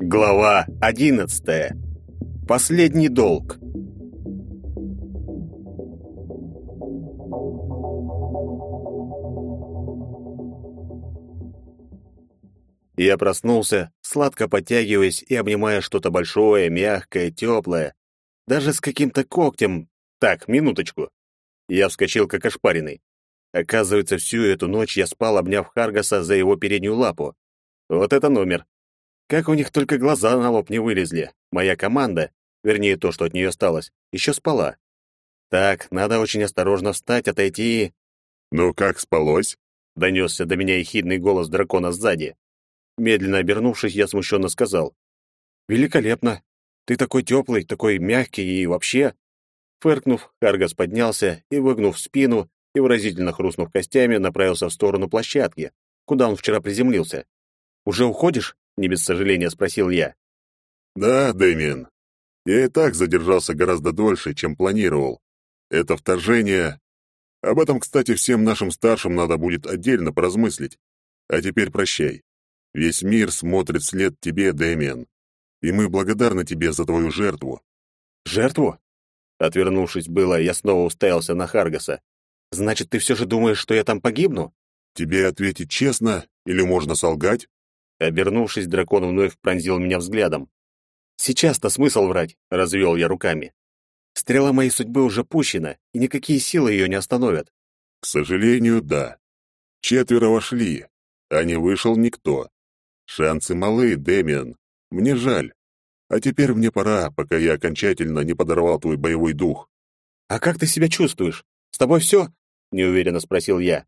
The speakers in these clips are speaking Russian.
Глава одиннадцатая. Последний долг. Я проснулся, сладко подтягиваясь и обнимая что-то большое, мягкое, теплое, даже с каким-то когтем. Так, минуточку. Я вскочил как ошпаренный. Оказывается, всю эту ночь я спал, обняв Харгаса за его переднюю лапу. Вот это номер. Как у них только глаза на лоб не вылезли. Моя команда, вернее, то, что от нее осталось, еще спала. Так, надо очень осторожно встать, отойти и... «Ну как спалось?» — донесся до меня ехидный голос дракона сзади. Медленно обернувшись, я смущенно сказал. «Великолепно. Ты такой теплый, такой мягкий и вообще...» Фыркнув, Харгас поднялся и, выгнув спину и выразительно хрустнув костями, направился в сторону площадки, куда он вчера приземлился. «Уже уходишь?» — не без сожаления спросил я. «Да, Дэмиен. Я и так задержался гораздо дольше, чем планировал. Это вторжение... Об этом, кстати, всем нашим старшим надо будет отдельно поразмыслить. А теперь прощай. Весь мир смотрит вслед тебе, Дэмиан. И мы благодарны тебе за твою жертву». «Жертву?» Отвернувшись было, я снова уставился на Харгаса. «Значит, ты все же думаешь, что я там погибну?» «Тебе ответить честно или можно солгать?» Обернувшись, дракон вновь пронзил меня взглядом. «Сейчас-то смысл врать», — развел я руками. «Стрела моей судьбы уже пущена, и никакие силы ее не остановят». «К сожалению, да. Четверо вошли, а не вышел никто. Шансы малы, Дэмиан. Мне жаль. А теперь мне пора, пока я окончательно не подорвал твой боевой дух. А как ты себя чувствуешь? С тобой все? неуверенно спросил я.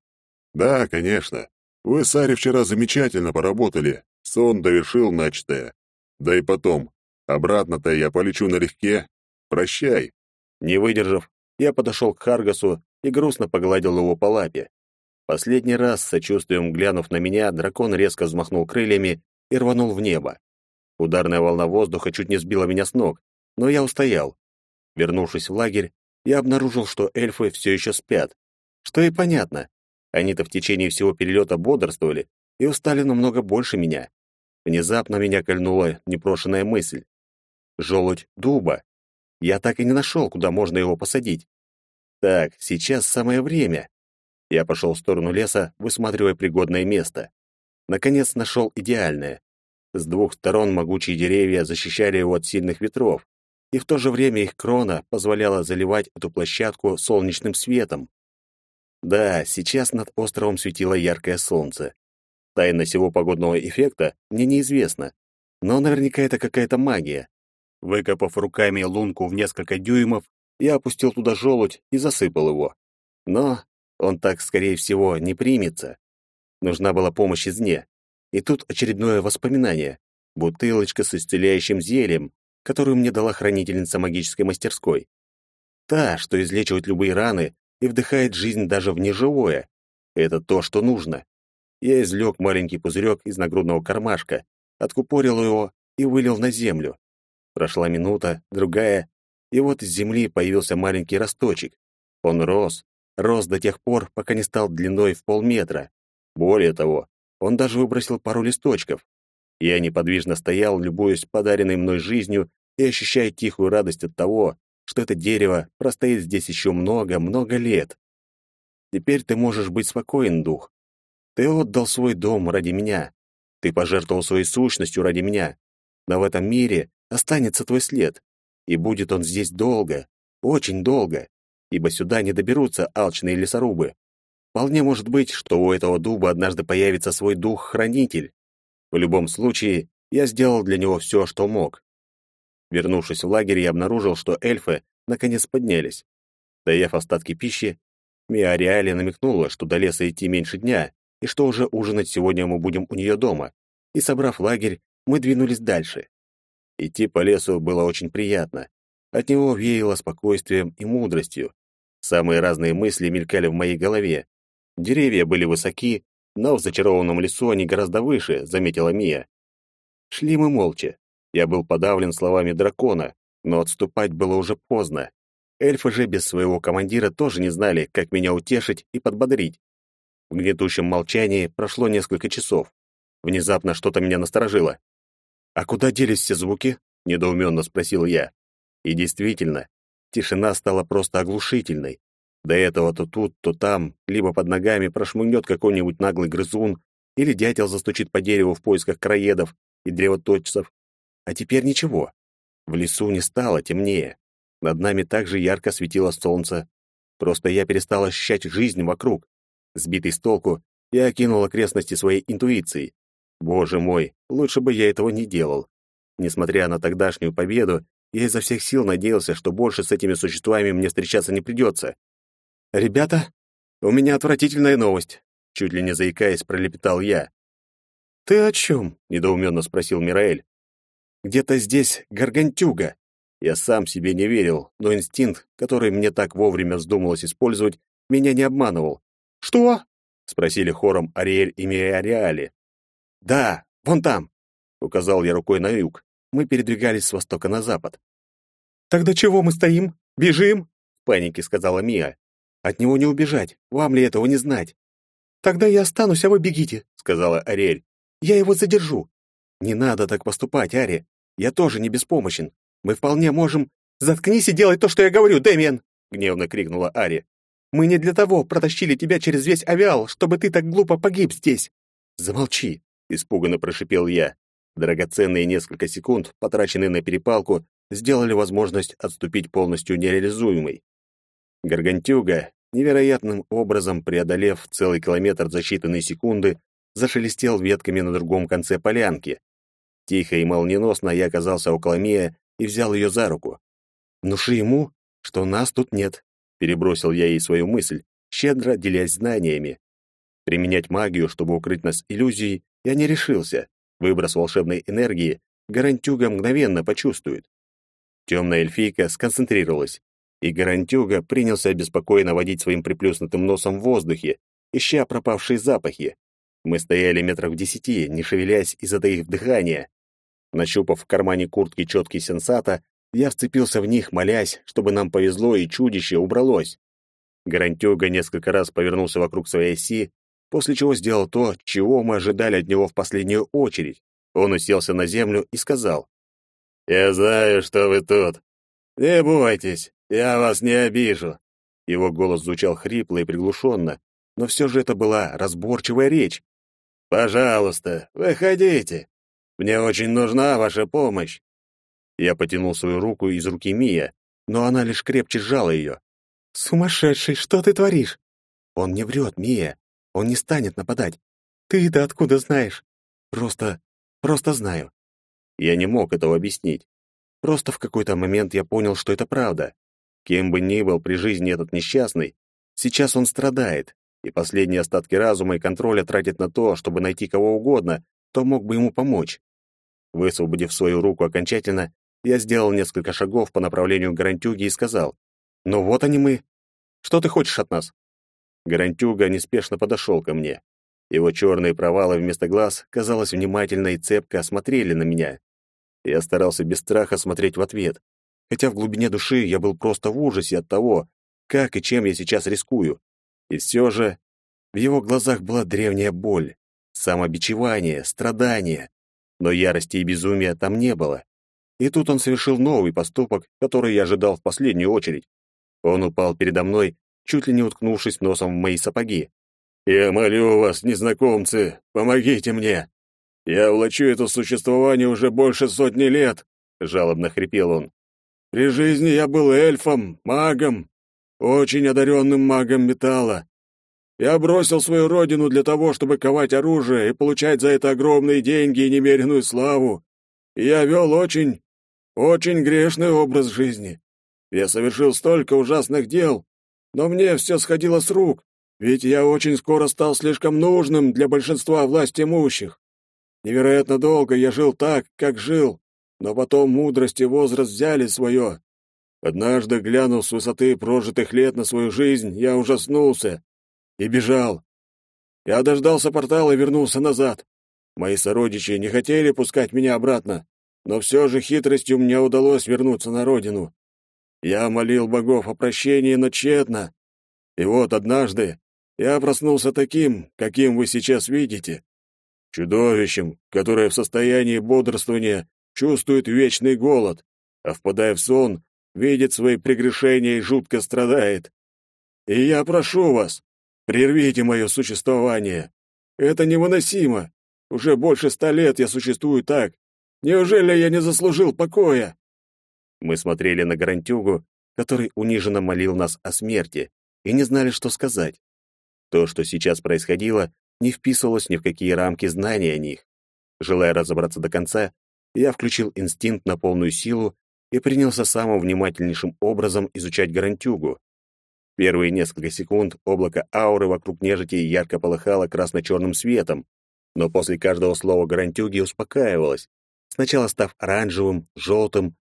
Да, конечно. Вы с Ари вчера замечательно поработали. Сон довершил начатое. Да и потом, обратно-то я полечу налегке. Прощай. Не выдержав, я подошел к Харгасу и грустно погладил его по лапе. Последний раз, с сочувствием глянув на меня, дракон резко взмахнул крыльями и рванул в небо. Ударная волна воздуха чуть не сбила меня с ног, но я устоял. Вернувшись в лагерь, я обнаружил, что эльфы все еще спят. Что и понятно. Они-то в течение всего перелета бодрствовали и устали намного больше меня. Внезапно меня кольнула непрошенная мысль. Желудь дуба. Я так и не нашел, куда можно его посадить. Так, сейчас самое время. Я пошел в сторону леса, высматривая пригодное место. Наконец нашел идеальное. С двух сторон могучие деревья защищали его от сильных ветров, и в то же время их крона позволяла заливать эту площадку солнечным светом. Да, сейчас над островом светило яркое солнце. Тайна всего погодного эффекта мне неизвестна, но наверняка это какая-то магия. Выкопав руками лунку в несколько дюймов, я опустил туда желудь и засыпал его. Но он так, скорее всего, не примется. Нужна была помощь извне. И тут очередное воспоминание. Бутылочка с исцеляющим зельем, которую мне дала хранительница магической мастерской. Та, что излечивает любые раны и вдыхает жизнь даже в неживое. Это то, что нужно. Я извлек маленький пузырек из нагрудного кармашка, откупорил его и вылил на землю. Прошла минута, другая, и вот из земли появился маленький росточек. Он рос, рос до тех пор, пока не стал длиной в полметра. Более того, он даже выбросил пару листочков. Я неподвижно стоял, любуясь подаренной мной жизнью и ощущая тихую радость от того, что это дерево простоит здесь еще много-много лет. Теперь ты можешь быть спокоен, дух. Ты отдал свой дом ради меня. Ты пожертвовал своей сущностью ради меня. Но в этом мире останется твой след. И будет он здесь долго, очень долго ибо сюда не доберутся алчные лесорубы. Вполне может быть, что у этого дуба однажды появится свой дух-хранитель. В любом случае, я сделал для него все, что мог. Вернувшись в лагерь, я обнаружил, что эльфы наконец поднялись. Доев остатки пищи, Миариале намекнула, что до леса идти меньше дня, и что уже ужинать сегодня мы будем у нее дома. И, собрав лагерь, мы двинулись дальше. Идти по лесу было очень приятно. От него веяло спокойствием и мудростью. Самые разные мысли мелькали в моей голове. Деревья были высоки, но в зачарованном лесу они гораздо выше, заметила Мия. Шли мы молча. Я был подавлен словами дракона, но отступать было уже поздно. Эльфы же без своего командира тоже не знали, как меня утешить и подбодрить. В гнетущем молчании прошло несколько часов. Внезапно что-то меня насторожило. «А куда делись все звуки?» — недоуменно спросил я. И действительно, тишина стала просто оглушительной. До этого то тут, то там, либо под ногами прошмыгнет какой-нибудь наглый грызун, или дятел застучит по дереву в поисках краедов и древоточцев. А теперь ничего. В лесу не стало темнее. Над нами также ярко светило солнце. Просто я перестал ощущать жизнь вокруг. Сбитый с толку, я окинул окрестности своей интуицией. Боже мой, лучше бы я этого не делал. Несмотря на тогдашнюю победу, я изо всех сил надеялся, что больше с этими существами мне встречаться не придется. «Ребята, у меня отвратительная новость», — чуть ли не заикаясь, пролепетал я. «Ты о чем?» — недоуменно спросил Мираэль. «Где-то здесь гаргантюга». Я сам себе не верил, но инстинкт, который мне так вовремя вздумалось использовать, меня не обманывал. «Что?» — спросили хором Ариэль и Миариали. «Да, вон там», — указал я рукой на юг. Мы передвигались с востока на запад. «Тогда чего мы стоим? Бежим?» — в панике сказала Мия. «От него не убежать. Вам ли этого не знать?» «Тогда я останусь, а вы бегите», — сказала Ариэль. «Я его задержу». «Не надо так поступать, Ари. Я тоже не беспомощен. Мы вполне можем...» «Заткнись и делай то, что я говорю, Дэмиен!» — гневно крикнула Ари. «Мы не для того протащили тебя через весь авиал, чтобы ты так глупо погиб здесь!» «Замолчи!» — испуганно прошипел я. Драгоценные несколько секунд, потраченные на перепалку, сделали возможность отступить полностью нереализуемой. Гаргантюга, невероятным образом преодолев целый километр за считанные секунды, зашелестел ветками на другом конце полянки. Тихо и молниеносно я оказался около Мия и взял ее за руку. «Внуши ему, что нас тут нет», — перебросил я ей свою мысль, щедро делясь знаниями. Применять магию, чтобы укрыть нас иллюзией, я не решился. Выброс волшебной энергии Гарантюга мгновенно почувствует. Темная эльфийка сконцентрировалась, и Гарантюга принялся беспокойно водить своим приплюснутым носом в воздухе, ища пропавшие запахи. Мы стояли метров в десяти, не шевелясь и затаив дыхание. Нащупав в кармане куртки четкий сенсата, я вцепился в них, молясь, чтобы нам повезло и чудище убралось. Гарантюга несколько раз повернулся вокруг своей оси, после чего сделал то, чего мы ожидали от него в последнюю очередь. Он уселся на землю и сказал, «Я знаю, что вы тут. Не бойтесь, я вас не обижу». Его голос звучал хрипло и приглушенно, но все же это была разборчивая речь. «Пожалуйста, выходите. Мне очень нужна ваша помощь». Я потянул свою руку из руки Мия, но она лишь крепче сжала ее. «Сумасшедший, что ты творишь?» «Он не врет, Мия. Он не станет нападать. Ты-то откуда знаешь? Просто... просто знаю. Я не мог этого объяснить. Просто в какой-то момент я понял, что это правда. Кем бы ни был при жизни этот несчастный, сейчас он страдает, и последние остатки разума и контроля тратит на то, чтобы найти кого угодно, кто мог бы ему помочь. Высвободив свою руку окончательно, я сделал несколько шагов по направлению к Гарантюги и сказал, «Ну вот они мы. Что ты хочешь от нас?» Гарантюга неспешно подошел ко мне. Его черные провалы вместо глаз, казалось, внимательно и цепко осмотрели на меня. Я старался без страха смотреть в ответ, хотя в глубине души я был просто в ужасе от того, как и чем я сейчас рискую. И все же в его глазах была древняя боль, самобичевание, страдание. Но ярости и безумия там не было. И тут он совершил новый поступок, который я ожидал в последнюю очередь. Он упал передо мной чуть ли не уткнувшись носом в мои сапоги. «Я молю вас, незнакомцы, помогите мне! Я влачу это существование уже больше сотни лет!» — жалобно хрипел он. «При жизни я был эльфом, магом, очень одаренным магом металла. Я бросил свою родину для того, чтобы ковать оружие и получать за это огромные деньги и немеренную славу. И я вел очень, очень грешный образ жизни. Я совершил столько ужасных дел, но мне все сходило с рук, ведь я очень скоро стал слишком нужным для большинства власть имущих. Невероятно долго я жил так, как жил, но потом мудрость и возраст взяли свое. Однажды, глянув с высоты прожитых лет на свою жизнь, я ужаснулся и бежал. Я дождался портала и вернулся назад. Мои сородичи не хотели пускать меня обратно, но все же хитростью мне удалось вернуться на родину. Я молил богов о прощении, но тщетно. И вот однажды я проснулся таким, каким вы сейчас видите. Чудовищем, которое в состоянии бодрствования чувствует вечный голод, а впадая в сон, видит свои прегрешения и жутко страдает. И я прошу вас, прервите мое существование. Это невыносимо. Уже больше ста лет я существую так. Неужели я не заслужил покоя? Мы смотрели на Гарантюгу, который униженно молил нас о смерти, и не знали, что сказать. То, что сейчас происходило, не вписывалось ни в какие рамки знаний о них. Желая разобраться до конца, я включил инстинкт на полную силу и принялся самым внимательнейшим образом изучать Гарантюгу. Первые несколько секунд облако ауры вокруг нежити ярко полыхало красно-черным светом, но после каждого слова Гарантюги успокаивалось, сначала став оранжевым, желтым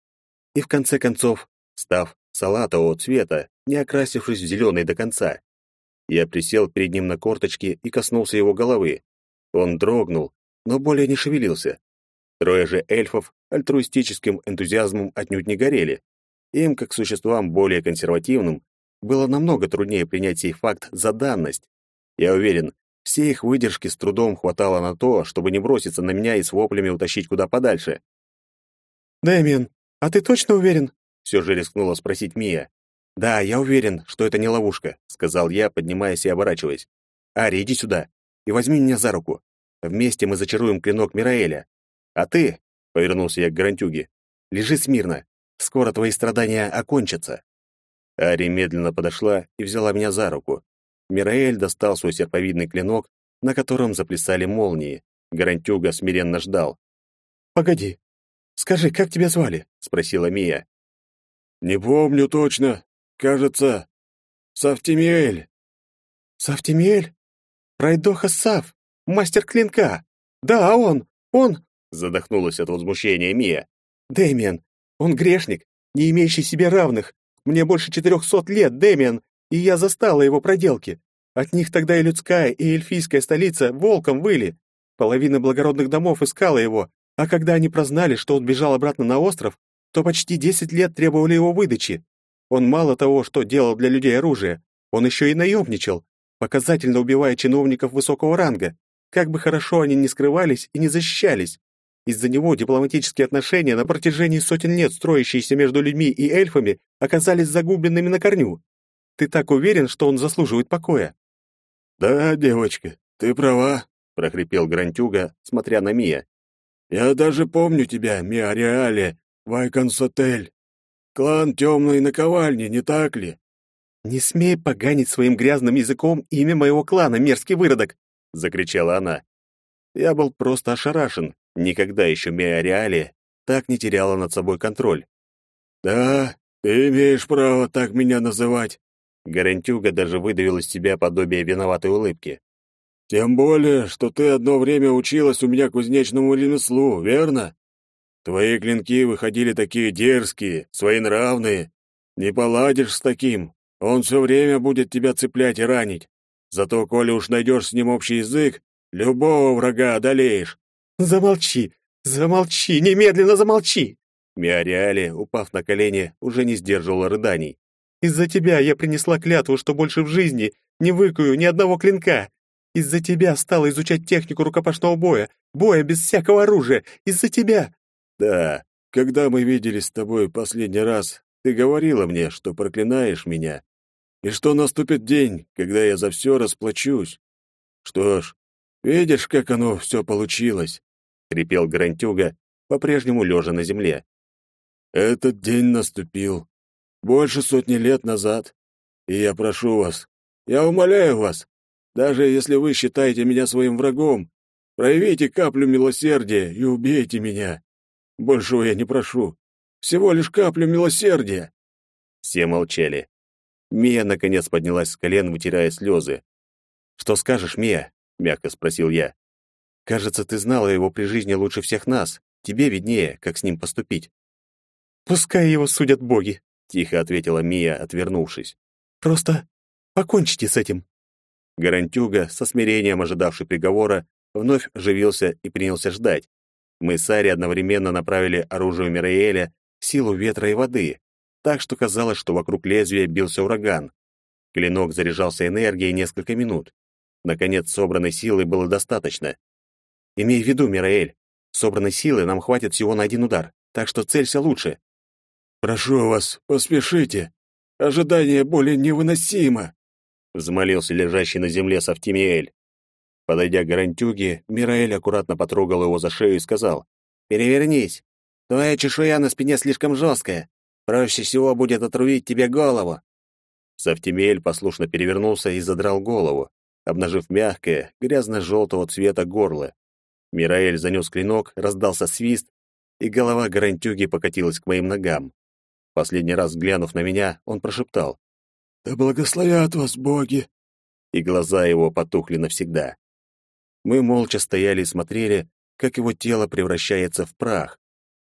и, в конце концов, став салатового цвета, не окрасившись в зеленый до конца. Я присел перед ним на корточки и коснулся его головы. Он дрогнул, но более не шевелился. Трое же эльфов альтруистическим энтузиазмом отнюдь не горели. Им, как существам более консервативным, было намного труднее принять сей факт за данность. Я уверен, все их выдержки с трудом хватало на то, чтобы не броситься на меня и с воплями утащить куда подальше. «Дэмиен, а ты точно уверен?» — все же рискнула спросить Мия. «Да, я уверен, что это не ловушка», — сказал я, поднимаясь и оборачиваясь. «Ари, иди сюда и возьми меня за руку. Вместе мы зачаруем клинок Мираэля. А ты, — повернулся я к Гарантюге, — лежи смирно. Скоро твои страдания окончатся». Ари медленно подошла и взяла меня за руку. Мираэль достал свой серповидный клинок, на котором заплясали молнии. Гарантюга смиренно ждал. «Погоди. Скажи, как тебя звали?» — спросила Мия. «Не помню точно. Кажется, Савтимиэль». «Савтимиэль? Пройдоха Сав, мастер клинка. Да, он, он...» — задохнулась от возмущения Мия. «Дэмиан, он грешник, не имеющий себе равных. Мне больше четырехсот лет, Дэмиан, и я застала его проделки. От них тогда и людская, и эльфийская столица волком выли. Половина благородных домов искала его, а когда они прознали, что он бежал обратно на остров, то почти десять лет требовали его выдачи. Он мало того, что делал для людей оружие, он еще и наемничал, показательно убивая чиновников высокого ранга, как бы хорошо они ни скрывались и не защищались. Из-за него дипломатические отношения на протяжении сотен лет, строящиеся между людьми и эльфами, оказались загубленными на корню. Ты так уверен, что он заслуживает покоя?» «Да, девочка, ты права», — прохрипел Грантюга, смотря на Мия. «Я даже помню тебя, Мия Реале, Вайконсотель. Клан темной наковальни, не так ли?» «Не смей поганить своим грязным языком имя моего клана, мерзкий выродок!» — закричала она. Я был просто ошарашен. Никогда еще Мия Реале так не теряла над собой контроль. «Да, ты имеешь право так меня называть», Гарантюга даже выдавил из себя подобие виноватой улыбки. «Тем более, что ты одно время училась у меня кузнечному ремеслу, верно? Твои клинки выходили такие дерзкие, своенравные. Не поладишь с таким, он все время будет тебя цеплять и ранить. Зато, коли уж найдешь с ним общий язык, любого врага одолеешь». «Замолчи! Замолчи! Немедленно замолчи!» Миариале, упав на колени, уже не сдерживала рыданий. Из-за тебя я принесла клятву, что больше в жизни не выкую ни одного клинка. Из-за тебя стала изучать технику рукопашного боя, боя без всякого оружия. Из-за тебя. Да, когда мы виделись с тобой последний раз, ты говорила мне, что проклинаешь меня, и что наступит день, когда я за все расплачусь. Что ж, видишь, как оно все получилось, хрипел Грантюга, по-прежнему лежа на земле. Этот день наступил больше сотни лет назад. И я прошу вас, я умоляю вас, даже если вы считаете меня своим врагом, проявите каплю милосердия и убейте меня. Большего я не прошу. Всего лишь каплю милосердия. Все молчали. Мия наконец поднялась с колен, вытирая слезы. «Что скажешь, Мия?» — мягко спросил я. «Кажется, ты знала его при жизни лучше всех нас. Тебе виднее, как с ним поступить». «Пускай его судят боги», — тихо ответила Мия, отвернувшись. «Просто покончите с этим». Гарантюга, со смирением ожидавший приговора, вновь оживился и принялся ждать. Мы с Ари одновременно направили оружие Мираэля силу ветра и воды. так что казалось, что вокруг лезвия бился ураган. Клинок заряжался энергией несколько минут. Наконец, собранной силы было достаточно. Имей в виду, Мираэль, собранной силы нам хватит всего на один удар, так что целься лучше. Прошу вас, поспешите. Ожидание боли невыносимо, взмолился лежащий на земле Савтимиэль. Подойдя к Гарантюге, Мираэль аккуратно потрогал его за шею и сказал: "Перевернись. Твоя чешуя на спине слишком жесткая. Проще всего будет отрубить тебе голову. Савтимель послушно перевернулся и задрал голову, обнажив мягкое, грязно-желтого цвета горло. Мираэль занес клинок, раздался свист, и голова Гарантюги покатилась к моим ногам. Последний раз глянув на меня, он прошептал. «Да благословят вас боги!» И глаза его потухли навсегда. Мы молча стояли и смотрели, как его тело превращается в прах,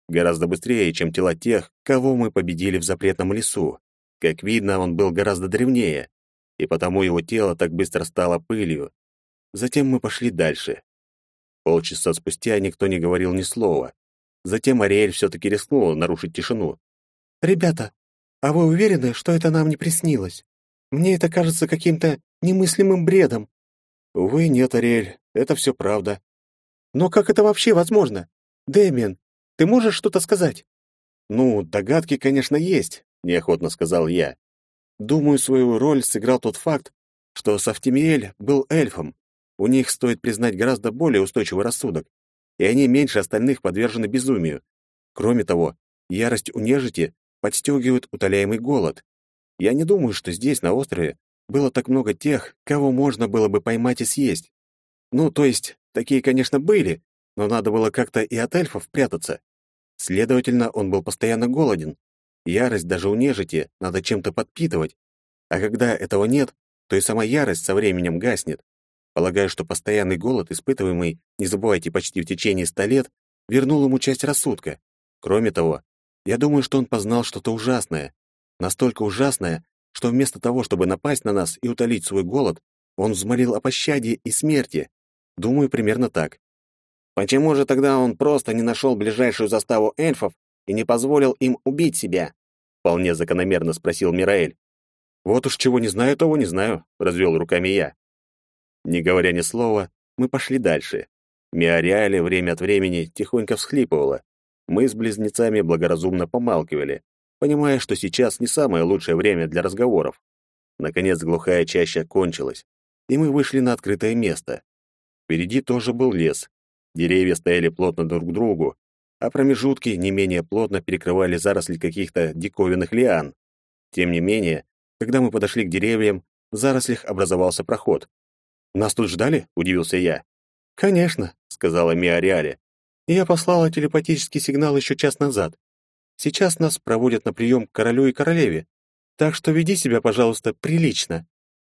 гораздо быстрее, чем тела тех, кого мы победили в запретном лесу. Как видно, он был гораздо древнее, и потому его тело так быстро стало пылью. Затем мы пошли дальше. Полчаса спустя никто не говорил ни слова. Затем Ариэль все-таки рискнула нарушить тишину. «Ребята, а вы уверены, что это нам не приснилось? Мне это кажется каким-то немыслимым бредом». «Увы, нет, Ариэль, это все правда». «Но как это вообще возможно? Дэмиан, ты можешь что-то сказать?» «Ну, догадки, конечно, есть», — неохотно сказал я. «Думаю, свою роль сыграл тот факт, что Сафтимиэль был эльфом. У них, стоит признать, гораздо более устойчивый рассудок, и они меньше остальных подвержены безумию. Кроме того, ярость у нежити подстегивает утоляемый голод. Я не думаю, что здесь, на острове, было так много тех, кого можно было бы поймать и съесть. Ну, то есть, такие, конечно, были, но надо было как-то и от эльфов прятаться. Следовательно, он был постоянно голоден. Ярость даже у нежити надо чем-то подпитывать. А когда этого нет, то и сама ярость со временем гаснет. Полагаю, что постоянный голод, испытываемый, не забывайте, почти в течение ста лет, вернул ему часть рассудка. Кроме того, я думаю, что он познал что-то ужасное. Настолько ужасное, что вместо того, чтобы напасть на нас и утолить свой голод, он взмолил о пощаде и смерти. Думаю, примерно так. Почему же тогда он просто не нашел ближайшую заставу эльфов и не позволил им убить себя? Вполне закономерно спросил Мираэль. Вот уж чего не знаю, того не знаю, развел руками я. Не говоря ни слова, мы пошли дальше. Миариале время от времени тихонько всхлипывала. Мы с близнецами благоразумно помалкивали, понимая, что сейчас не самое лучшее время для разговоров. Наконец глухая чаща кончилась, и мы вышли на открытое место. Впереди тоже был лес, Деревья стояли плотно друг к другу, а промежутки не менее плотно перекрывали заросли каких-то диковинных лиан. Тем не менее, когда мы подошли к деревьям, в зарослях образовался проход. «Нас тут ждали?» — удивился я. «Конечно», — сказала Миа Риале. «Я послала телепатический сигнал еще час назад. Сейчас нас проводят на прием к королю и королеве, так что веди себя, пожалуйста, прилично».